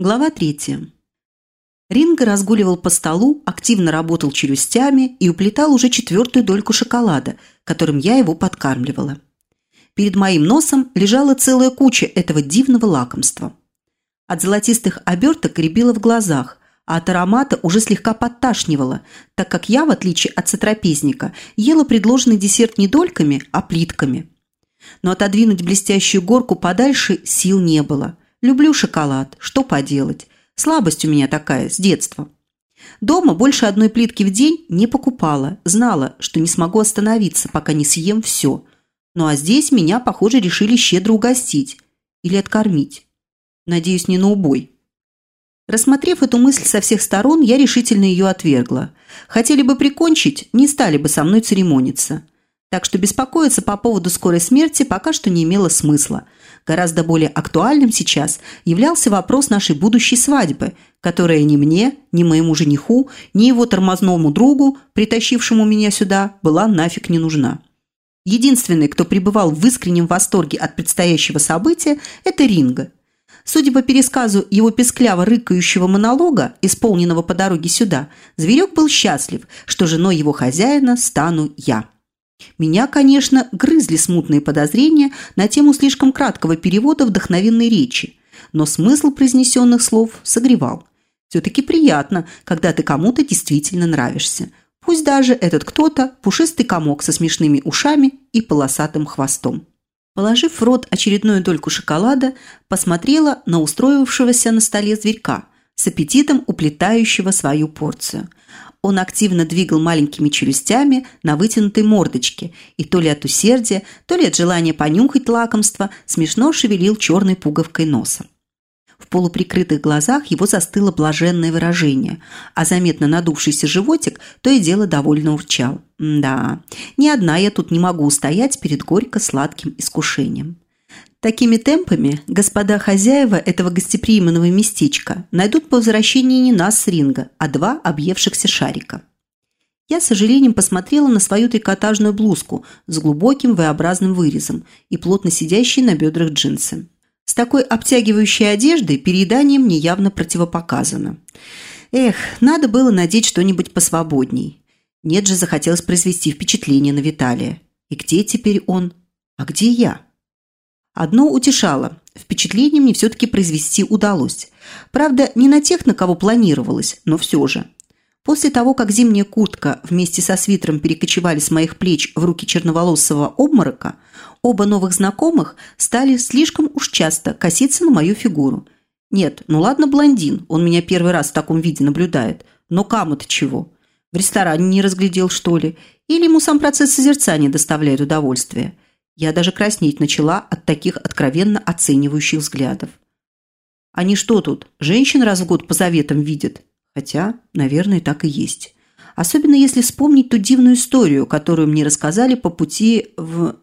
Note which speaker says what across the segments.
Speaker 1: Глава третья. Ринго разгуливал по столу, активно работал челюстями и уплетал уже четвертую дольку шоколада, которым я его подкармливала. Перед моим носом лежала целая куча этого дивного лакомства. От золотистых оберток рябило в глазах, а от аромата уже слегка подташнивало, так как я, в отличие от сотрапезника, ела предложенный десерт не дольками, а плитками. Но отодвинуть блестящую горку подальше сил не было. Люблю шоколад, что поделать. Слабость у меня такая, с детства. Дома больше одной плитки в день не покупала, знала, что не смогу остановиться, пока не съем все. Ну а здесь меня, похоже, решили щедро угостить или откормить. Надеюсь, не на убой. Рассмотрев эту мысль со всех сторон, я решительно ее отвергла. Хотели бы прикончить, не стали бы со мной церемониться. Так что беспокоиться по поводу скорой смерти пока что не имело смысла. Гораздо более актуальным сейчас являлся вопрос нашей будущей свадьбы, которая ни мне, ни моему жениху, ни его тормозному другу, притащившему меня сюда, была нафиг не нужна. Единственный, кто пребывал в искреннем восторге от предстоящего события, это Ринга – Судя по пересказу его пескляво рыкающего монолога, исполненного по дороге сюда, зверек был счастлив, что женой его хозяина стану я. Меня, конечно, грызли смутные подозрения на тему слишком краткого перевода вдохновенной речи, но смысл произнесенных слов согревал. Все-таки приятно, когда ты кому-то действительно нравишься. Пусть даже этот кто-то – пушистый комок со смешными ушами и полосатым хвостом. Положив в рот очередную дольку шоколада, посмотрела на устроившегося на столе зверька с аппетитом уплетающего свою порцию. Он активно двигал маленькими челюстями на вытянутой мордочке и то ли от усердия, то ли от желания понюхать лакомство смешно шевелил черной пуговкой носа. В полуприкрытых глазах его застыло блаженное выражение, а заметно надувшийся животик то и дело довольно урчал. Да, ни одна я тут не могу устоять перед горько-сладким искушением. Такими темпами господа хозяева этого гостеприимного местечка найдут по возвращении не нас с ринга, а два объевшихся шарика. Я с сожалением посмотрела на свою трикотажную блузку с глубоким V-образным вырезом и плотно сидящие на бедрах джинсы. С такой обтягивающей одеждой переедание мне явно противопоказано. Эх, надо было надеть что-нибудь посвободней. Нет же, захотелось произвести впечатление на Виталия. И где теперь он? А где я? Одно утешало. Впечатление мне все-таки произвести удалось. Правда, не на тех, на кого планировалось, но все же. После того, как зимняя куртка вместе со свитером перекочевали с моих плеч в руки черноволосого обморока, оба новых знакомых стали слишком уж часто коситься на мою фигуру. Нет, ну ладно блондин, он меня первый раз в таком виде наблюдает, но каму-то чего? В ресторане не разглядел, что ли? Или ему сам процесс созерцания доставляет удовольствие? Я даже краснеть начала от таких откровенно оценивающих взглядов. Они что тут, женщин раз в год по заветам видят? Хотя, наверное, так и есть. Особенно если вспомнить ту дивную историю, которую мне рассказали по пути в...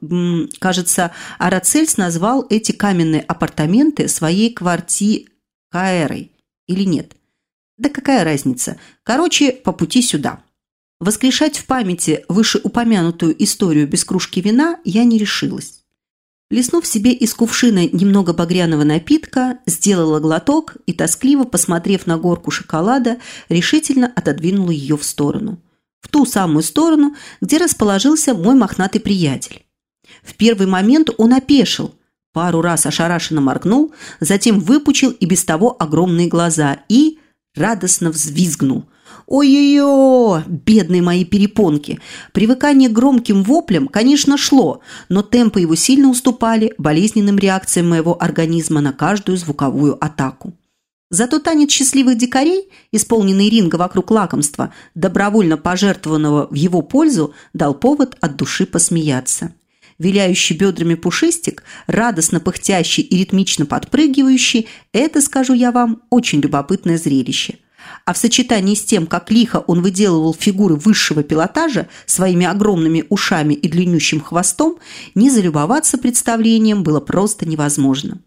Speaker 1: Кажется, Арацельс назвал эти каменные апартаменты своей квартирой. Или нет? Да какая разница? Короче, по пути сюда. Воскрешать в памяти вышеупомянутую историю без кружки вина я не решилась. Лиснув себе из кувшина немного багряного напитка, сделала глоток и, тоскливо посмотрев на горку шоколада, решительно отодвинула ее в сторону. В ту самую сторону, где расположился мой мохнатый приятель. В первый момент он опешил, пару раз ошарашенно моргнул, затем выпучил и без того огромные глаза и радостно взвизгнул – Ой-ой-ой, бедные мои перепонки. Привыкание к громким воплям, конечно, шло, но темпы его сильно уступали болезненным реакциям моего организма на каждую звуковую атаку. Зато танец счастливых дикарей, исполненный ринга вокруг лакомства, добровольно пожертвованного в его пользу, дал повод от души посмеяться. Виляющий бедрами пушистик, радостно пыхтящий и ритмично подпрыгивающий – это, скажу я вам, очень любопытное зрелище – а в сочетании с тем, как лихо он выделывал фигуры высшего пилотажа своими огромными ушами и длиннющим хвостом, не залюбоваться представлением было просто невозможно.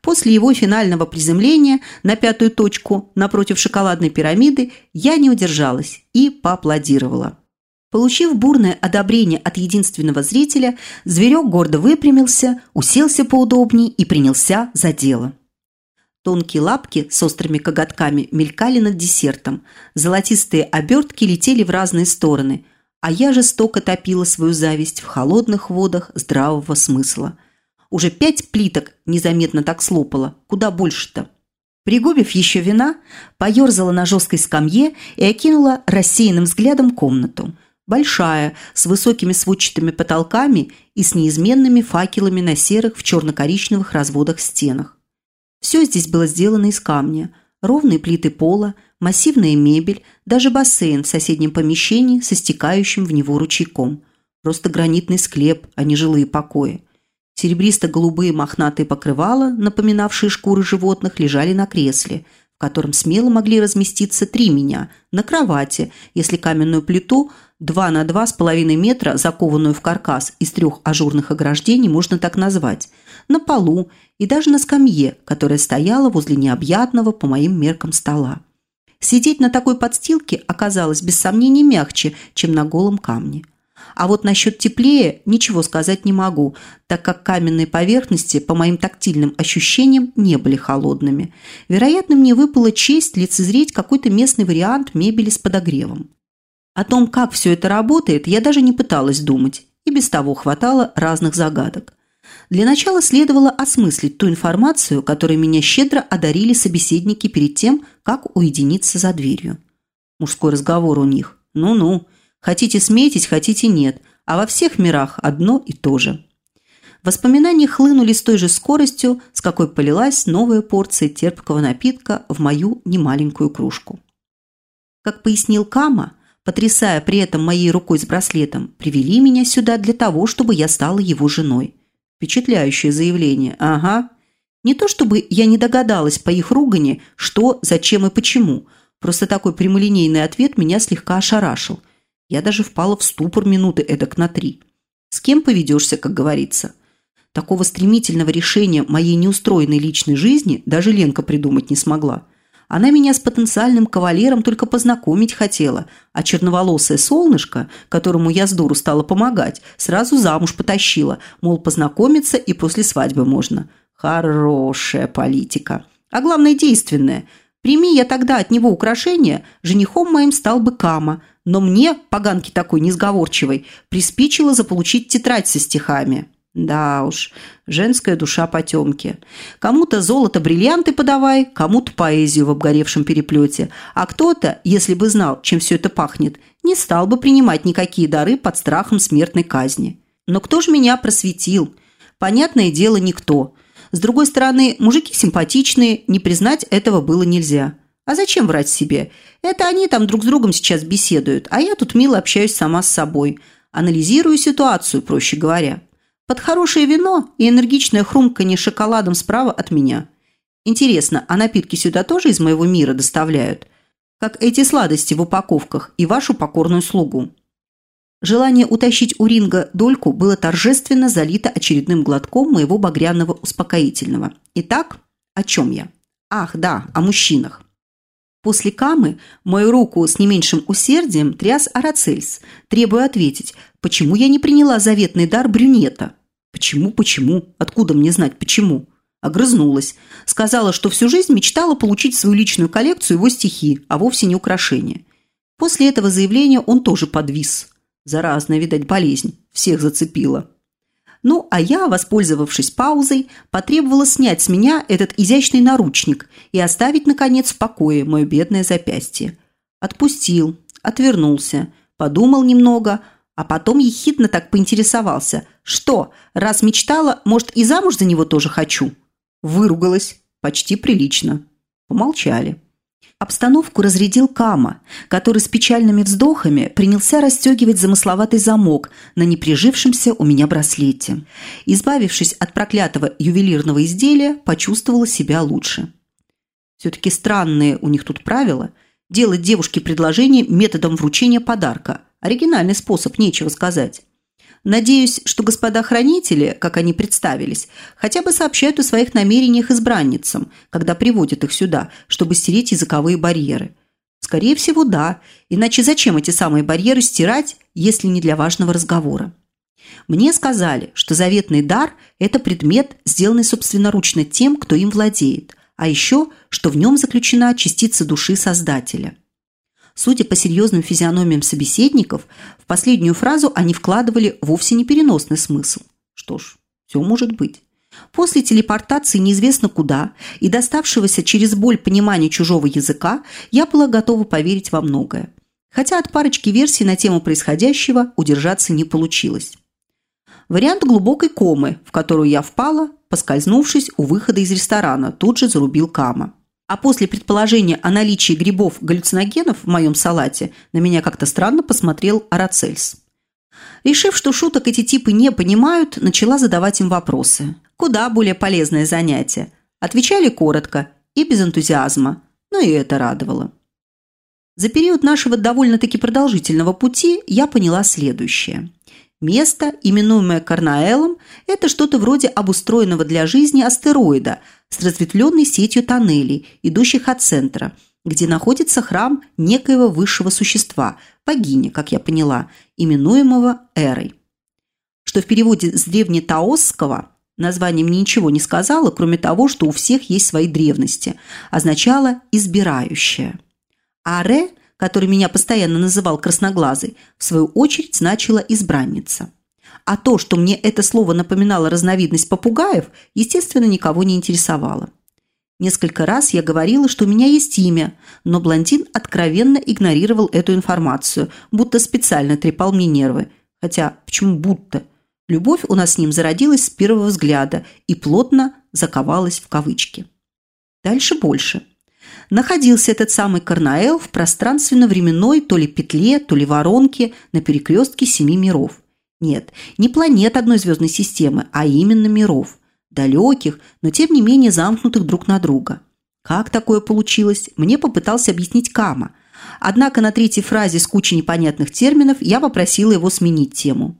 Speaker 1: После его финального приземления на пятую точку напротив шоколадной пирамиды я не удержалась и поаплодировала. Получив бурное одобрение от единственного зрителя, зверек гордо выпрямился, уселся поудобнее и принялся за дело. Тонкие лапки с острыми коготками мелькали над десертом. Золотистые обертки летели в разные стороны, а я жестоко топила свою зависть в холодных водах здравого смысла. Уже пять плиток незаметно так слопала. Куда больше-то? Пригубив еще вина, поерзала на жесткой скамье и окинула рассеянным взглядом комнату. Большая, с высокими сводчатыми потолками и с неизменными факелами на серых в черно-коричневых разводах стенах. Все здесь было сделано из камня. Ровные плиты пола, массивная мебель, даже бассейн в соседнем помещении со стекающим в него ручейком. Просто гранитный склеп, а не жилые покои. Серебристо-голубые мохнатые покрывала, напоминавшие шкуры животных, лежали на кресле, в котором смело могли разместиться три меня, на кровати, если каменную плиту два на два с половиной метра, закованную в каркас из трех ажурных ограждений, можно так назвать, на полу и даже на скамье, которая стояла возле необъятного по моим меркам стола. Сидеть на такой подстилке оказалось без сомнений мягче, чем на голом камне. А вот насчет теплее ничего сказать не могу, так как каменные поверхности, по моим тактильным ощущениям, не были холодными. Вероятно, мне выпала честь лицезреть какой-то местный вариант мебели с подогревом. О том, как все это работает, я даже не пыталась думать, и без того хватало разных загадок. Для начала следовало осмыслить ту информацию, которой меня щедро одарили собеседники перед тем, как уединиться за дверью. Мужской разговор у них. Ну-ну, Хотите смейтесь, хотите нет, а во всех мирах одно и то же. Воспоминания хлынули с той же скоростью, с какой полилась новая порция терпкого напитка в мою немаленькую кружку. Как пояснил Кама, потрясая при этом моей рукой с браслетом, привели меня сюда для того, чтобы я стала его женой. Впечатляющее заявление. Ага. Не то чтобы я не догадалась по их ругани, что, зачем и почему. Просто такой прямолинейный ответ меня слегка ошарашил – я даже впала в ступор минуты эдак на три. С кем поведешься, как говорится. Такого стремительного решения моей неустроенной личной жизни даже Ленка придумать не смогла. Она меня с потенциальным кавалером только познакомить хотела, а черноволосое солнышко, которому я с дуру стала помогать, сразу замуж потащила, мол, познакомиться и после свадьбы можно. Хорошая политика. А главное, действенная. Прими я тогда от него украшения, женихом моим стал бы Кама – но мне, поганки такой несговорчивой, приспичило заполучить тетрадь со стихами. Да уж, женская душа потемки. Кому-то золото-бриллианты подавай, кому-то поэзию в обгоревшем переплете. А кто-то, если бы знал, чем все это пахнет, не стал бы принимать никакие дары под страхом смертной казни. Но кто же меня просветил? Понятное дело, никто. С другой стороны, мужики симпатичные, не признать этого было нельзя. А зачем врать себе? Это они там друг с другом сейчас беседуют, а я тут мило общаюсь сама с собой. Анализирую ситуацию, проще говоря. Под хорошее вино и энергичное хрумканье шоколадом справа от меня. Интересно, а напитки сюда тоже из моего мира доставляют? Как эти сладости в упаковках и вашу покорную слугу. Желание утащить у ринга дольку было торжественно залито очередным глотком моего багряного успокоительного. Итак, о чем я? Ах, да, о мужчинах. После камы мою руку с не меньшим усердием тряс Арацельс, требуя ответить, почему я не приняла заветный дар брюнета. Почему, почему? Откуда мне знать, почему? Огрызнулась. Сказала, что всю жизнь мечтала получить свою личную коллекцию его стихи, а вовсе не украшения. После этого заявления он тоже подвис. Заразная, видать, болезнь. Всех зацепила. Ну, а я, воспользовавшись паузой, потребовала снять с меня этот изящный наручник и оставить, наконец, в покое мое бедное запястье. Отпустил, отвернулся, подумал немного, а потом ехидно так поинтересовался. «Что, раз мечтала, может, и замуж за него тоже хочу?» Выругалась. Почти прилично. Помолчали. Обстановку разрядил Кама, который с печальными вздохами принялся расстегивать замысловатый замок на неприжившемся у меня браслете. Избавившись от проклятого ювелирного изделия, почувствовала себя лучше. Все-таки странные у них тут правила – делать девушке предложение методом вручения подарка. Оригинальный способ, нечего сказать. Надеюсь, что господа хранители, как они представились, хотя бы сообщают о своих намерениях избранницам, когда приводят их сюда, чтобы стереть языковые барьеры. Скорее всего, да. Иначе зачем эти самые барьеры стирать, если не для важного разговора? Мне сказали, что заветный дар – это предмет, сделанный собственноручно тем, кто им владеет. а еще, что в нем заключена частица души Создателя. Судя по серьезным физиономиям собеседников, в последнюю фразу они вкладывали вовсе не переносный смысл. Что ж, все может быть. После телепортации неизвестно куда и доставшегося через боль понимания чужого языка, я была готова поверить во многое. Хотя от парочки версий на тему происходящего удержаться не получилось. Вариант глубокой комы, в которую я впала, поскользнувшись у выхода из ресторана, тут же зарубил Кама. А после предположения о наличии грибов-галлюциногенов в моем салате на меня как-то странно посмотрел Арацельс. Решив, что шуток эти типы не понимают, начала задавать им вопросы. Куда более полезное занятие. Отвечали коротко и без энтузиазма, но и это радовало. За период нашего довольно-таки продолжительного пути я поняла следующее. Место, именуемое Карнаэлом, это что-то вроде обустроенного для жизни астероида с разветвленной сетью тоннелей, идущих от центра, где находится храм некоего высшего существа, богини, как я поняла, именуемого Эрой. Что в переводе с древнетаосского название мне ничего не сказала, кроме того, что у всех есть свои древности, означало «избирающая». Аре – который меня постоянно называл красноглазый, в свою очередь значило «избранница». А то, что мне это слово напоминало разновидность попугаев, естественно, никого не интересовало. Несколько раз я говорила, что у меня есть имя, но блондин откровенно игнорировал эту информацию, будто специально трепал мне нервы. Хотя, почему будто? Любовь у нас с ним зародилась с первого взгляда и плотно заковалась в кавычки. Дальше больше – находился этот самый Карнаэл в пространственно-временной то ли петле, то ли воронке на перекрестке семи миров. Нет, не планет одной звездной системы, а именно миров. Далеких, но тем не менее замкнутых друг на друга. Как такое получилось, мне попытался объяснить Кама. Однако на третьей фразе с кучей непонятных терминов я попросила его сменить тему.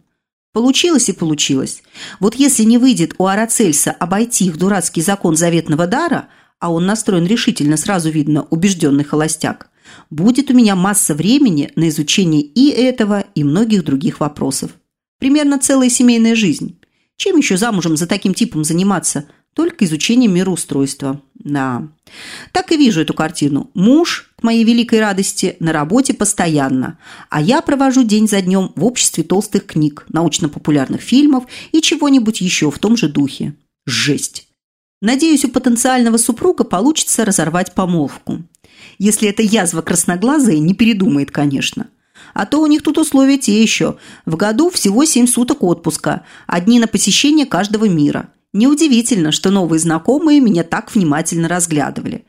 Speaker 1: Получилось и получилось. Вот если не выйдет у Арацельса обойти их дурацкий закон заветного дара – а он настроен решительно, сразу видно, убежденный холостяк, будет у меня масса времени на изучение и этого, и многих других вопросов. Примерно целая семейная жизнь. Чем еще замужем за таким типом заниматься? Только изучением мироустройства. Да. Так и вижу эту картину. Муж, к моей великой радости, на работе постоянно, а я провожу день за днем в обществе толстых книг, научно-популярных фильмов и чего-нибудь еще в том же духе. Жесть. Надеюсь, у потенциального супруга получится разорвать помолвку. Если эта язва красноглазая не передумает, конечно. А то у них тут условия те еще. В году всего семь суток отпуска, одни на посещение каждого мира. Неудивительно, что новые знакомые меня так внимательно разглядывали.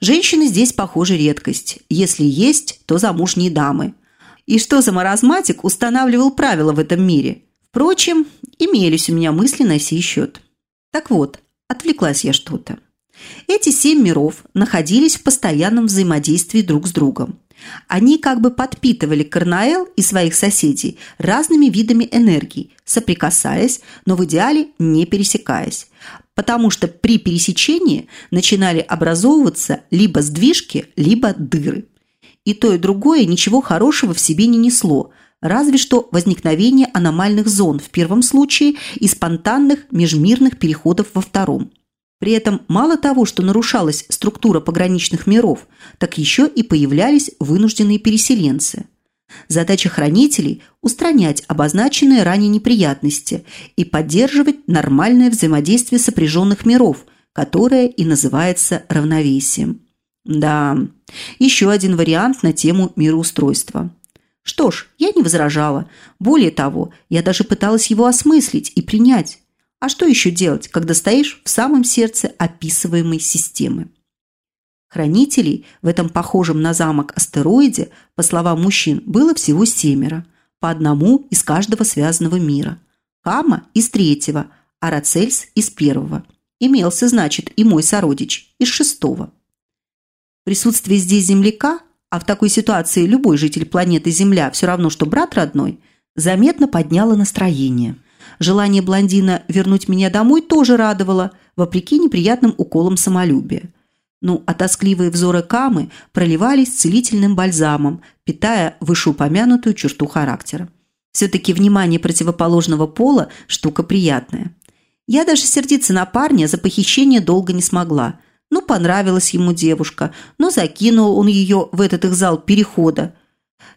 Speaker 1: Женщины здесь, похоже, редкость. Если есть, то замужние дамы. И что за маразматик устанавливал правила в этом мире? Впрочем, имелись у меня мысли на сей счет. Так вот, Отвлеклась я что-то. Эти семь миров находились в постоянном взаимодействии друг с другом. Они как бы подпитывали Карнаэл и своих соседей разными видами энергии, соприкасаясь, но в идеале не пересекаясь. Потому что при пересечении начинали образовываться либо сдвижки, либо дыры. И то, и другое ничего хорошего в себе не несло, разве что возникновение аномальных зон в первом случае и спонтанных межмирных переходов во втором. При этом мало того, что нарушалась структура пограничных миров, так еще и появлялись вынужденные переселенцы. Задача хранителей – устранять обозначенные ранее неприятности и поддерживать нормальное взаимодействие сопряженных миров, которое и называется равновесием. Да, еще один вариант на тему мироустройства – что ж, я не возражала. Более того, я даже пыталась его осмыслить и принять. А что еще делать, когда стоишь в самом сердце описываемой системы? Хранителей в этом похожем на замок астероиде, по словам мужчин, было всего семеро, по одному из каждого связанного мира. Кама из третьего, а Рацельс из первого. Имелся, значит, и мой сородич из шестого. Присутствие здесь земляка – а в такой ситуации любой житель планеты Земля все равно, что брат родной, заметно подняло настроение. Желание блондина вернуть меня домой тоже радовало, вопреки неприятным уколам самолюбия. Ну, а тоскливые взоры Камы проливались целительным бальзамом, питая вышеупомянутую черту характера. Все-таки внимание противоположного пола – штука приятная. Я даже сердиться на парня за похищение долго не смогла. Ну, понравилась ему девушка, но закинул он ее в этот их зал перехода.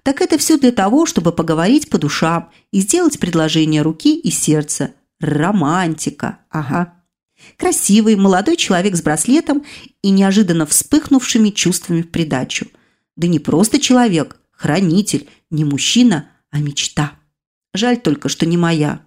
Speaker 1: Так это все для того, чтобы поговорить по душам и сделать предложение руки и сердца. Романтика, ага. Красивый, молодой человек с браслетом и неожиданно вспыхнувшими чувствами в придачу. Да не просто человек, хранитель, не мужчина, а мечта. Жаль только, что не моя.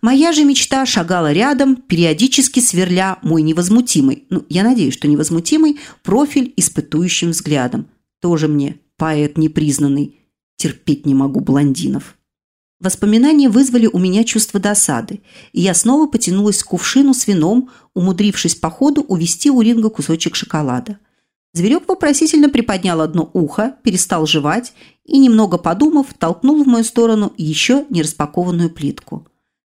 Speaker 1: Моя же мечта шагала рядом, периодически сверля мой невозмутимый, ну, я надеюсь, что невозмутимый, профиль испытующим взглядом. Тоже мне поэт непризнанный. Терпеть не могу блондинов. Воспоминания вызвали у меня чувство досады, и я снова потянулась к кувшину с вином, умудрившись по ходу увести у Ринга кусочек шоколада. Зверек вопросительно приподнял одно ухо, перестал жевать и, немного подумав, толкнул в мою сторону еще не распакованную плитку.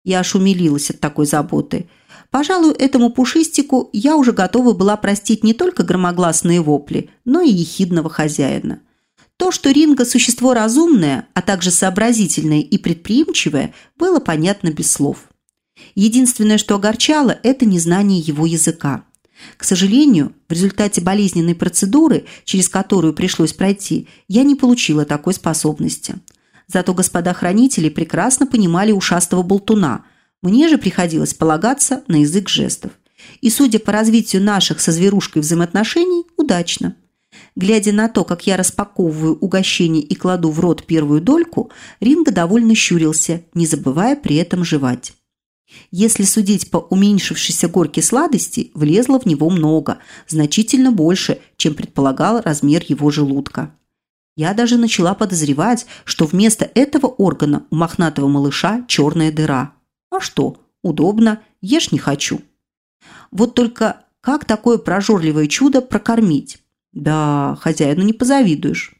Speaker 1: Я аж умилилась от такой заботы. Пожалуй, этому пушистику я уже готова была простить не только громогласные вопли, но и ехидного хозяина. То, что Ринга – существо разумное, а также сообразительное и предприимчивое, было понятно без слов. Единственное, что огорчало – это незнание его языка. К сожалению, в результате болезненной процедуры, через которую пришлось пройти, я не получила такой способности. Зато господа хранители прекрасно понимали ушастого болтуна. Мне же приходилось полагаться на язык жестов. И, судя по развитию наших со зверушкой взаимоотношений, удачно. Глядя на то, как я распаковываю угощение и кладу в рот первую дольку, Ринга довольно щурился, не забывая при этом жевать. Если судить по уменьшившейся горке сладости, влезло в него много, значительно больше, чем предполагал размер его желудка. Я даже начала подозревать, что вместо этого органа у мохнатого малыша черная дыра. А что, удобно, ешь не хочу. Вот только как такое прожорливое чудо прокормить? Да, хозяину не позавидуешь.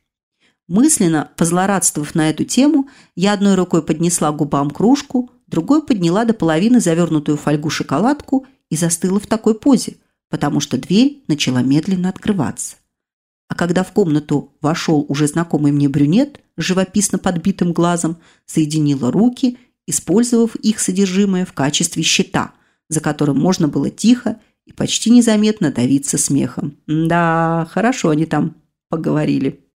Speaker 1: Мысленно, позлорадствовав на эту тему, я одной рукой поднесла губам кружку, другой подняла до половины завернутую в фольгу шоколадку и застыла в такой позе, потому что дверь начала медленно открываться. А когда в комнату вошел уже знакомый мне брюнет с живописно подбитым глазом, соединила руки, использовав их содержимое в качестве щита, за которым можно было тихо и почти незаметно давиться смехом. Да, хорошо они там поговорили.